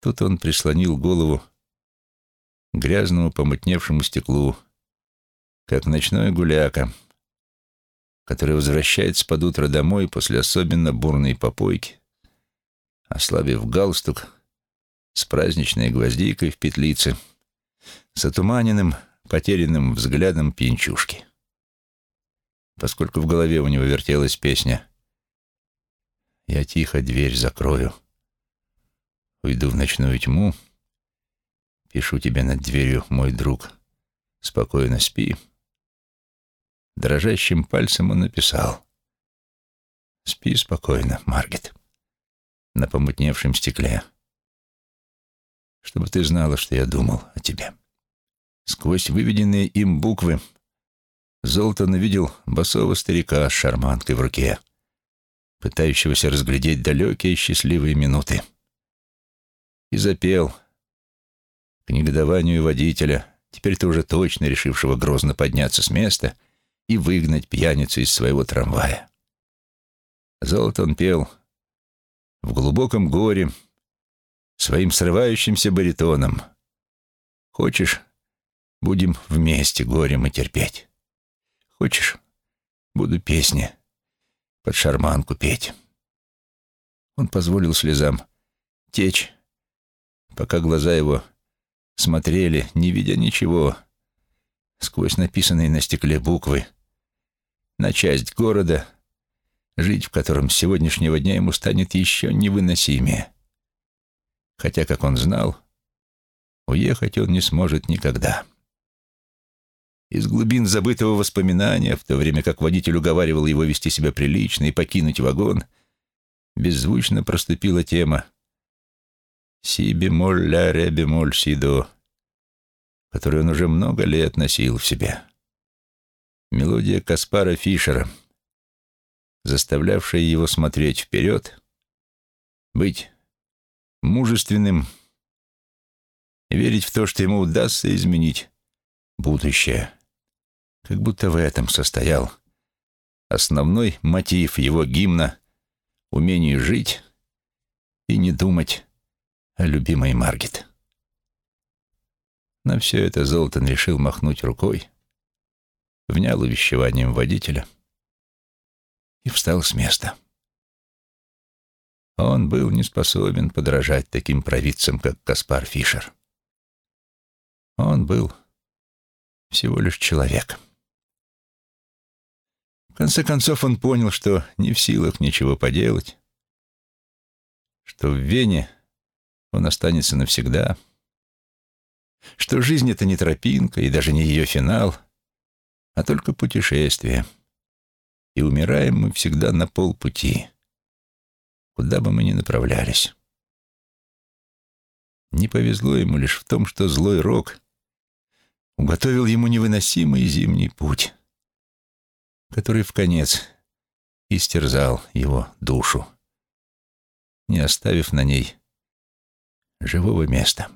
Тут он прислонил голову грязному помутневшему стеклу, как ночной гуляка, который возвращается под утро домой после особенно бурной попойки, ослабив галстук с праздничной гвоздикой в петлице, с отуманенным, потерянным взглядом пьянчушки. Поскольку в голове у него вертелась песня «Я тихо дверь закрою, уйду в ночную тьму», Пишу тебе над дверью, мой друг. Спокойно спи. Дрожащим пальцем он написал. Спи спокойно, Маргет. На помутневшем стекле. чтобы ты знала, что я думал о тебе». Сквозь выведенные им буквы Золтан увидел босого старика с шарманкой в руке, пытающегося разглядеть далекие счастливые минуты. И запел к негодованию водителя, теперь-то уже точно решившего грозно подняться с места и выгнать пьяницу из своего трамвая. Золотон пел в глубоком горе своим срывающимся баритоном. «Хочешь, будем вместе горем и терпеть?» Хочешь, буду песни под шарманку петь. Он позволил слезам течь, пока глаза его смотрели, не видя ничего, сквозь написанные на стекле буквы, на часть города, жить в котором с сегодняшнего дня ему станет еще невыносимее. Хотя, как он знал, уехать он не сможет никогда. Из глубин забытого воспоминания, в то время как водитель уговаривал его вести себя прилично и покинуть вагон, беззвучно проступила тема «Си бемоль ля ре бемоль си до», которую он уже много лет носил в себе. Мелодия Каспара Фишера, заставлявшая его смотреть вперед, быть мужественным верить в то, что ему удастся изменить будущее. Как будто в этом состоял основной мотив его гимна умению жить и не думать о любимой Маргет. На все это Золотан решил махнуть рукой, внял увещеванием водителя и встал с места. Он был не способен подражать таким провидцам, как Каспар Фишер. Он был всего лишь человек. В конце концов он понял, что не в силах ничего поделать, что в Вене он останется навсегда, что жизнь — это не тропинка и даже не ее финал, а только путешествие, и умираем мы всегда на полпути, куда бы мы ни направлялись. Не повезло ему лишь в том, что злой рок уготовил ему невыносимый зимний путь который в конец истерзал его душу, не оставив на ней живого места.